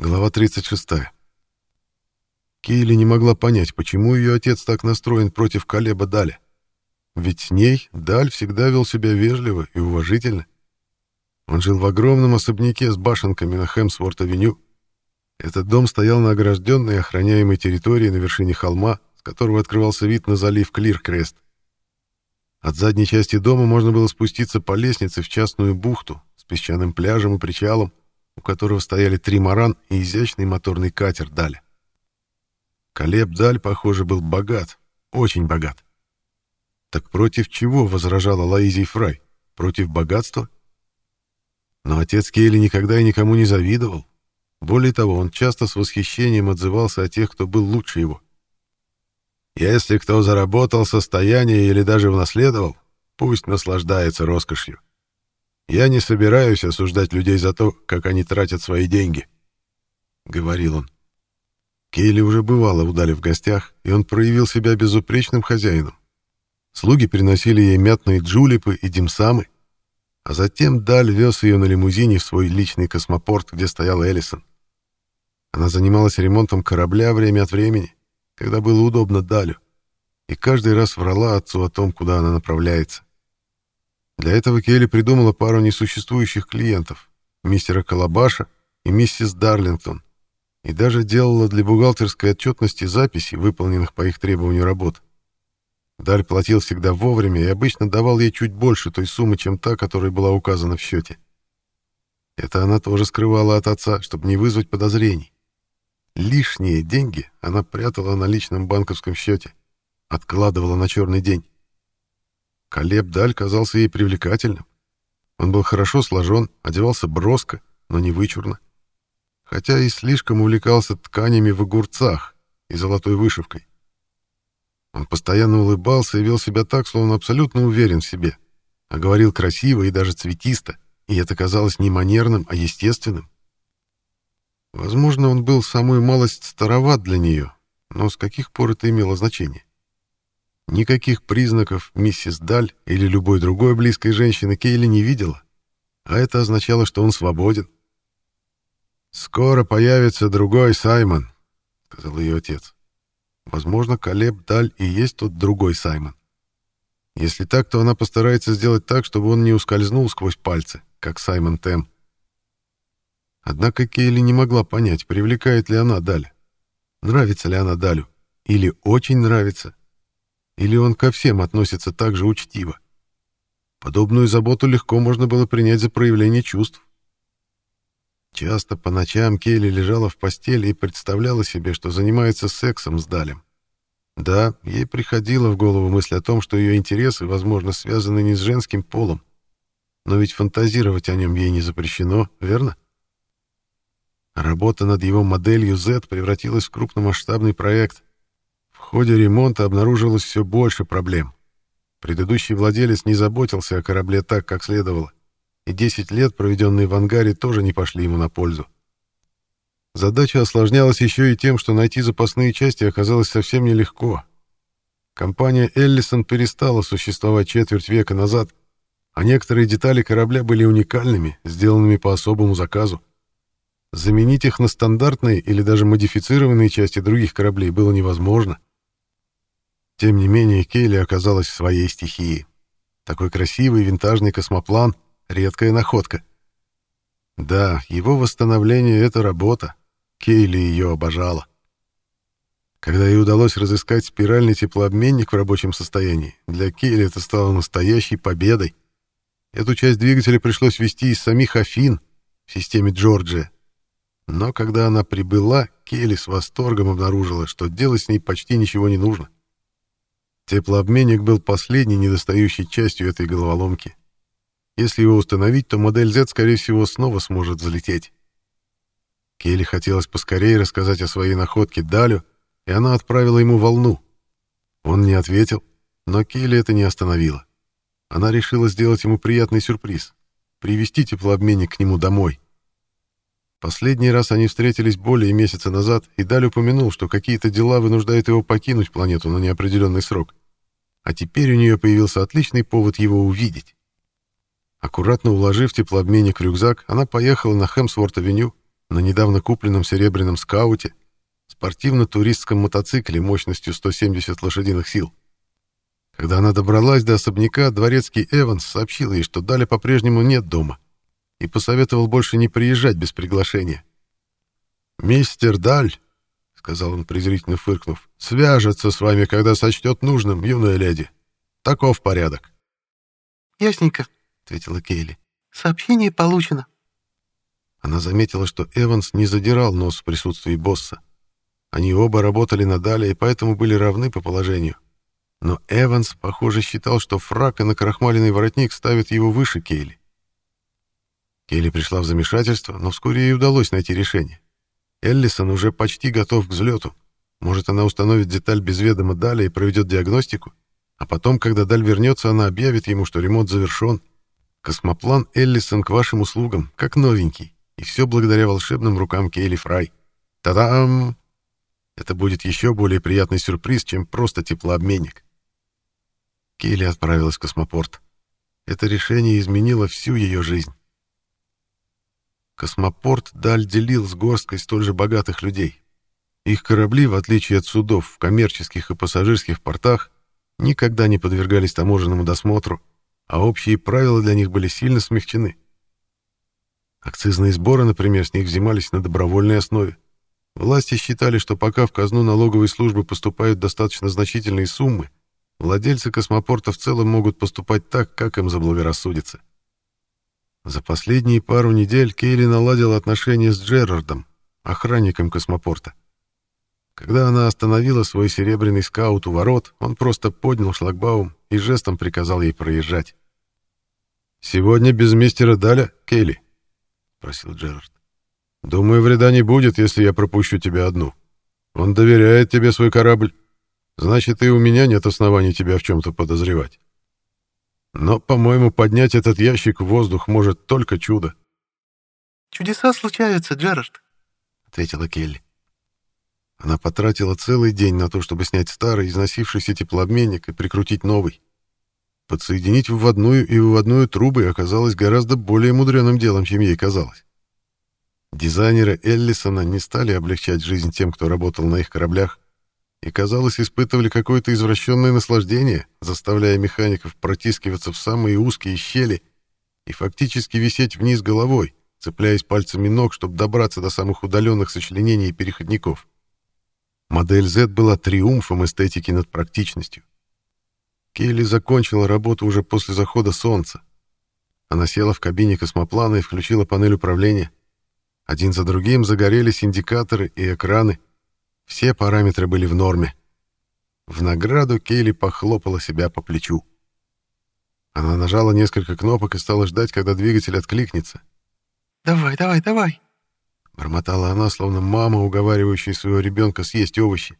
Глава 36. Кейли не могла понять, почему ее отец так настроен против Калеба Даля. Ведь с ней Даль всегда вел себя вежливо и уважительно. Он жил в огромном особняке с башенками на Хемсворт-авеню. Этот дом стоял на огражденной и охраняемой территории на вершине холма, с которого открывался вид на залив Клиркрест. От задней части дома можно было спуститься по лестнице в частную бухту с песчаным пляжем и причалом, у которого стояли три маран и изящный моторный катер Даль. Колеб Даль, похоже, был богат, очень богат. Так против чего возражала Лаизий Фрай? Против богатства? Но отец Кейли никогда и никому не завидовал. Более того, он часто с восхищением отзывался о тех, кто был лучше его. Если кто заработал состояние или даже унаследовал, пусть наслаждается роскошью. Я не собираюсь осуждать людей за то, как они тратят свои деньги, — говорил он. Кейли уже бывала у Дали в гостях, и он проявил себя безупречным хозяином. Слуги приносили ей мятные джулипы и димсамы, а затем Даль вез ее на лимузине в свой личный космопорт, где стоял Эллисон. Она занималась ремонтом корабля время от времени, когда было удобно Далю, и каждый раз врала отцу о том, куда она направляется. Для этого Келли придумала пару несуществующих клиентов, мистера Колобаша и миссис Дарлингтон, и даже делала для бухгалтерской отчетности записи, выполненных по их требованию работ. Даль платил всегда вовремя и обычно давал ей чуть больше той суммы, чем та, которая была указана в счете. Это она тоже скрывала от отца, чтобы не вызвать подозрений. Лишние деньги она прятала на личном банковском счете, откладывала на черный день. Колеб Даль казался ей привлекательным. Он был хорошо сложен, одевался броско, но не вычурно. Хотя и слишком увлекался тканями в огурцах и золотой вышивкой. Он постоянно улыбался и вел себя так, словно абсолютно уверен в себе, а говорил красиво и даже цветисто, и это казалось не манерным, а естественным. Возможно, он был самую малость староват для нее, но с каких пор это имело значение? Никаких признаков миссис Даль или любой другой близкой женщины Кейли не видела, а это означало, что он свободен. «Скоро появится другой Саймон», — сказал ее отец. Возможно, Калеб Даль и есть тот другой Саймон. Если так, то она постарается сделать так, чтобы он не ускользнул сквозь пальцы, как Саймон Тэм. Однако Кейли не могла понять, привлекает ли она Даль. Нравится ли она Далю? Или очень нравится? Или он ко всем относится так же учтиво? Подобную заботу легко можно было принять за проявление чувств. Часто по ночам Келли лежала в постели и представляла себе, что занимается сексом с Далем. Да, ей приходила в голову мысль о том, что ее интересы, возможно, связаны не с женским полом. Но ведь фантазировать о нем ей не запрещено, верно? Работа над его моделью Z превратилась в крупномасштабный проект, ходе ремонта обнаружилось все больше проблем. Предыдущий владелец не заботился о корабле так, как следовало, и 10 лет, проведенные в ангаре, тоже не пошли ему на пользу. Задача осложнялась еще и тем, что найти запасные части оказалось совсем нелегко. Компания «Эллисон» перестала существовать четверть века назад, а некоторые детали корабля были уникальными, сделанными по особому заказу. Заменить их на стандартные или даже модифицированные части других кораблей было невозможно. Тем не менее, Кейли оказалась в своей стихии. Такой красивый винтажный космоплан — редкая находка. Да, его восстановление — это работа. Кейли ее обожала. Когда ей удалось разыскать спиральный теплообменник в рабочем состоянии, для Кейли это стало настоящей победой. Эту часть двигателя пришлось вести из самих Афин в системе Джорджия. Но когда она прибыла, Кейли с восторгом обнаружила, что делать с ней почти ничего не нужно. Теплообменник был последней недостающей частью этой головоломки. Если его установить, то модель Z, скорее всего, снова сможет залететь. Келли хотелось поскорее рассказать о своей находке Далю, и она отправила ему волну. Он не ответил, но Келли это не остановило. Она решила сделать ему приятный сюрприз — привести теплообменник к нему домой. Последний раз они встретились более месяца назад, и Даль упомянул, что какие-то дела вынуждают его покинуть планету на неопределенный срок. А теперь у нее появился отличный повод его увидеть. Аккуратно уложив теплообменник в рюкзак, она поехала на Хемсворт-авеню, на недавно купленном серебряном скауте, спортивно-туристском мотоцикле мощностью 170 лошадиных сил. Когда она добралась до особняка, дворецкий Эванс сообщил ей, что Даля по-прежнему нет дома, и посоветовал больше не приезжать без приглашения. «Мистер Даль», — сказал он, презрительно фыркнув, — «свяжется с вами, когда сочтет нужным, юная леди. Таков порядок». «Ясненько», — ответила Кейли. «Сообщение получено». Она заметила, что Эванс не задирал нос в присутствии босса. Они оба работали на Дале и поэтому были равны по положению. Но Эванс, похоже, считал, что фрак и накрахмаленный воротник ставят его выше Кейли. Кейли пришла в замешательство, но вскоре ей удалось найти решение. Эллисон уже почти готов к взлету. Может, она установит деталь без ведома Даля и проведет диагностику? А потом, когда Даль вернется, она объявит ему, что ремонт завершен. Космоплан Эллисон к вашим услугам, как новенький. И все благодаря волшебным рукам Кейли Фрай. Та-дам! Это будет еще более приятный сюрприз, чем просто теплообменник. Кейли отправилась в космопорт. Это решение изменило всю ее жизнь. Космопорт Даль делил с горсткой столь же богатых людей. Их корабли, в отличие от судов в коммерческих и пассажирских портах, никогда не подвергались таможенному досмотру, а общие правила для них были сильно смягчены. Акцизные сборы, например, с них взимались на добровольной основе. Власти считали, что пока в казну налоговой службы поступают достаточно значительные суммы, владельцы космопорта в целом могут поступать так, как им заблагорассудится. За последние пару недель Кейли наладила отношения с Джерардом, охранником космопорта. Когда она остановила свой серебряный скаут у ворот, он просто поднял шлагбаум и жестом приказал ей проезжать. «Сегодня без мистера Даля, Кейли?» — просил Джерард. «Думаю, вреда не будет, если я пропущу тебя одну. Он доверяет тебе свой корабль. Значит, и у меня нет оснований тебя в чем-то подозревать. Но, по-моему, поднять этот ящик в воздух может только чудо». «Чудеса случаются, Джерард», — ответила Келли. Она потратила целый день на то, чтобы снять старый, износившийся теплообменник и прикрутить новый. Подсоединить вводную и выводную трубы оказалось гораздо более мудреным делом, чем ей казалось. Дизайнеры Эллисона не стали облегчать жизнь тем, кто работал на их кораблях, и, казалось, испытывали какое-то извращенное наслаждение, заставляя механиков протискиваться в самые узкие щели и фактически висеть вниз головой, цепляясь пальцами ног, чтобы добраться до самых удаленных сочленений и переходников. Модель Z была триумфом эстетики над практичностью. Келли закончила работу уже после захода солнца. Она села в кабине космоплана и включила панель управления. Один за другим загорелись индикаторы и экраны. Все параметры были в норме. В награду Кейли похлопала себя по плечу. Она нажала несколько кнопок и стала ждать, когда двигатель откликнется. «Давай, давай, давай!» Бормотала она, словно мама, уговаривающая своего ребенка съесть овощи.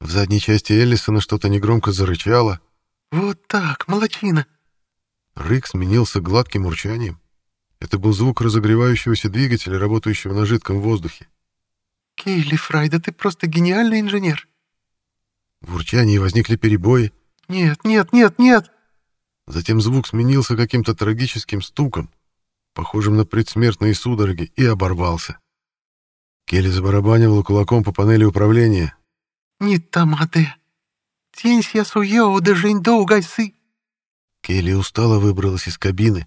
В задней части Эллисона что-то негромко зарычало. «Вот так, молочина!» Рык сменился гладким урчанием. Это был звук разогревающегося двигателя, работающего на жидком воздухе. «Кейли Фрайда, ты просто гениальный инженер!» В урчании возникли перебои. «Нет, нет, нет, нет!» Затем звук сменился каким-то трагическим стуком похожим на предсмертные судороги, и оборвался. Келли забарабанивала кулаком по панели управления. «Не тамаде! Тенься суео да жень гайсы!» Келли устало выбралась из кабины.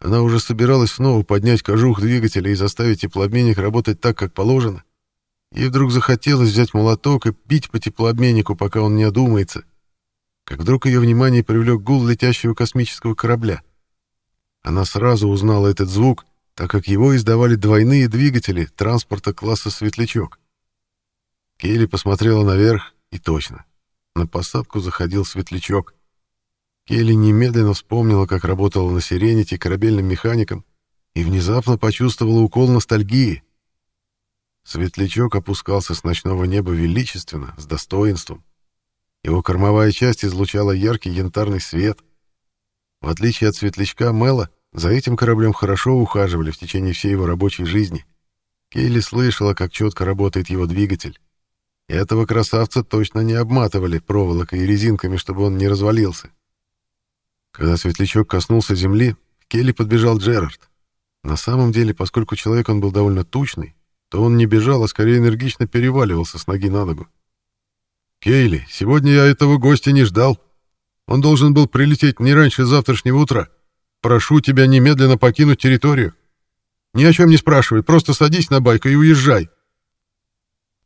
Она уже собиралась снова поднять кожух двигателя и заставить теплообменник работать так, как положено. Ей вдруг захотелось взять молоток и бить по теплообменнику, пока он не одумается. Как вдруг ее внимание привлек гул летящего космического корабля — она сразу узнала этот звук, так как его издавали двойные двигатели транспорта класса «Светлячок». Келли посмотрела наверх, и точно. На посадку заходил светлячок. Келли немедленно вспомнила, как работала на «Сирените» корабельным механиком, и внезапно почувствовала укол ностальгии. Светлячок опускался с ночного неба величественно, с достоинством. Его кормовая часть излучала яркий янтарный свет — в отличие от светлячка Мэла, за этим кораблем хорошо ухаживали в течение всей его рабочей жизни. Кейли слышала, как четко работает его двигатель. И этого красавца точно не обматывали проволокой и резинками, чтобы он не развалился. Когда светлячок коснулся земли, к Келли подбежал Джерард. На самом деле, поскольку человек он был довольно тучный, то он не бежал, а скорее энергично переваливался с ноги на ногу. «Кейли, сегодня я этого гостя не ждал. Он должен был прилететь не раньше завтрашнего утра. Прошу тебя немедленно покинуть территорию. Ни о чем не спрашивай, просто садись на байк и уезжай».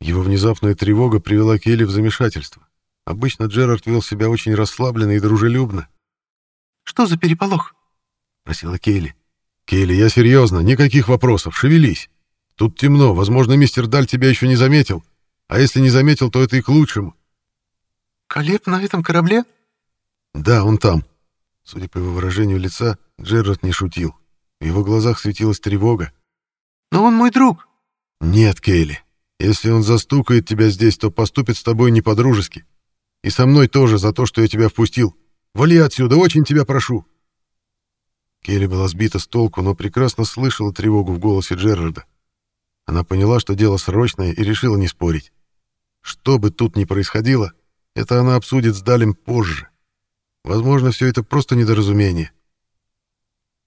Его внезапная тревога привела Кейли в замешательство. Обычно Джерард вел себя очень расслабленно и дружелюбно. «Что за переполох?» — просила Кейли. «Кейли, я серьезно, никаких вопросов, шевелись. Тут темно, возможно, мистер Даль тебя еще не заметил. А если не заметил, то это и к лучшему. «Колеб на этом корабле?» «Да, он там». Судя по его выражению лица, Джерард не шутил. В его глазах светилась тревога. «Но он мой друг». «Нет, Кейли. Если он застукает тебя здесь, то поступит с тобой не по-дружески. И со мной тоже за то, что я тебя впустил. Вали отсюда, очень тебя прошу». Кейли была сбита с толку, но прекрасно слышала тревогу в голосе Джерарда. Она поняла, что дело срочное, и решила не спорить. Что бы тут ни происходило, это она обсудит с Далем позже. Возможно, все это просто недоразумение.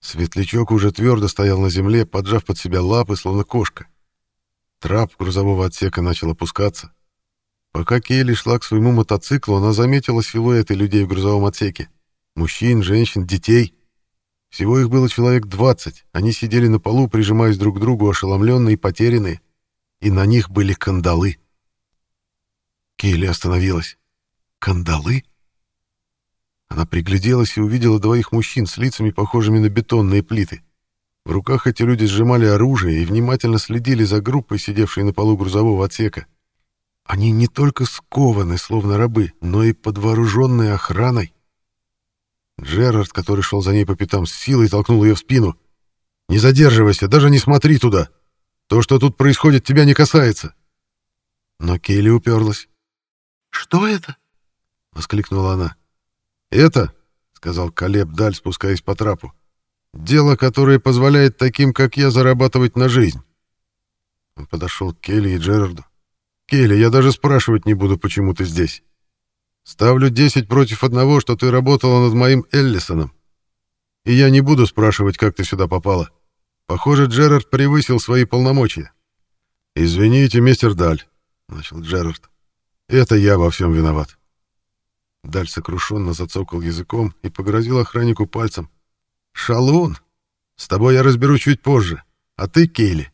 Светлячок уже твердо стоял на земле, поджав под себя лапы, словно кошка. Трап грузового отсека начал опускаться. Пока Кейли шла к своему мотоциклу, она заметила силуэты людей в грузовом отсеке. Мужчин, женщин, детей. Всего их было человек 20. Они сидели на полу, прижимаясь друг к другу, ошеломленные и потерянные. И на них были кандалы. Кейли остановилась. Кандалы? Она пригляделась и увидела двоих мужчин с лицами, похожими на бетонные плиты. В руках эти люди сжимали оружие и внимательно следили за группой, сидевшей на полу грузового отсека. Они не только скованы, словно рабы, но и под вооруженной охраной. Джерард, который шел за ней по пятам, с силой толкнул ее в спину. «Не задерживайся, даже не смотри туда. То, что тут происходит, тебя не касается». Но Кейли уперлась. «Что это?» — воскликнула она. «Это, — сказал Калеб Даль, спускаясь по трапу, — дело, которое позволяет таким, как я, зарабатывать на жизнь». Он подошел к Келли и Джерарду. «Келли, я даже спрашивать не буду, почему ты здесь. Ставлю десять против одного, что ты работала над моим Эллисоном. И я не буду спрашивать, как ты сюда попала. Похоже, Джерард превысил свои полномочия». «Извините, мистер Даль», — начал Джерард. «Это я во всем виноват. Даль сокрушенно зацокал языком и погрозил охраннику пальцем. «Шалун! С тобой я разберусь чуть позже. А ты, Кейли,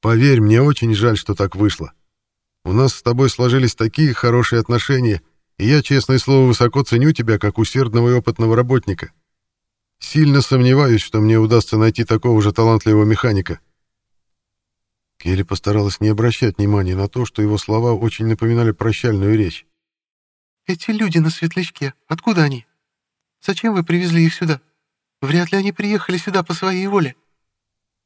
поверь, мне очень жаль, что так вышло. У нас с тобой сложились такие хорошие отношения, и я, честное слово, высоко ценю тебя как усердного и опытного работника. Сильно сомневаюсь, что мне удастся найти такого же талантливого механика». Келли постаралась не обращать внимания на то, что его слова очень напоминали прощальную речь. «Эти люди на светлячке, откуда они? Зачем вы привезли их сюда? Вряд ли они приехали сюда по своей воле».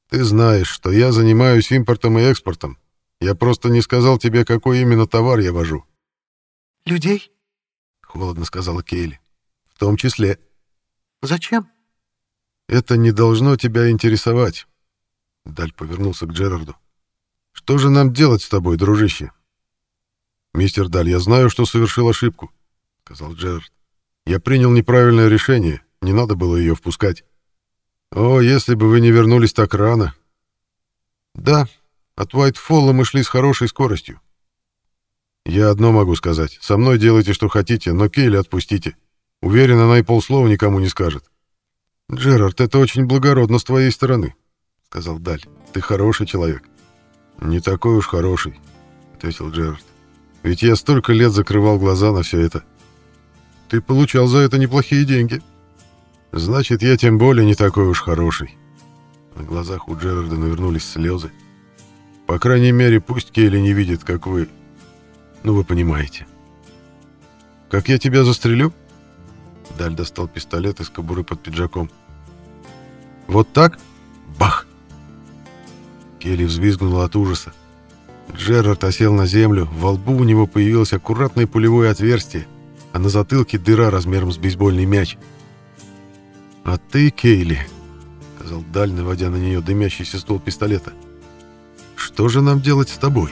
«Ты знаешь, что я занимаюсь импортом и экспортом. Я просто не сказал тебе, какой именно товар я вожу». «Людей?» — холодно сказала Кейли. «В том числе». «Зачем?» «Это не должно тебя интересовать». Даль повернулся к Джерарду. «Что же нам делать с тобой, дружище? «Мистер Даль, я знаю, что совершил ошибку», — сказал Джерард. «Я принял неправильное решение, не надо было ее впускать. О, если бы вы не вернулись так рано!» «Да, от Уайтфолла мы шли с хорошей скоростью. Я одно могу сказать. Со мной делайте, что хотите, но Кейли отпустите. Уверен, она и полслова никому не скажет». «Джерард, это очень благородно с твоей стороны», — сказал Даль. «Ты хороший человек». «Не такой уж хороший», — ответил Джерард. Ведь я столько лет закрывал глаза на все это. Ты получал за это неплохие деньги. Значит, я тем более не такой уж хороший. На глазах у Джерарда навернулись слезы. По крайней мере, пусть Кейли не видит, как вы... Ну, вы понимаете. Как я тебя застрелю? Даль достал пистолет из кобуры под пиджаком. Вот так? Бах! Келли взвизгнула от ужаса. Джерард осел на землю, во лбу у него появилось аккуратное пулевое отверстие, а на затылке дыра размером с бейсбольный мяч. «А ты, Кейли», — сказал Даль, наводя на нее дымящийся ствол пистолета, — «что же нам делать с тобой?»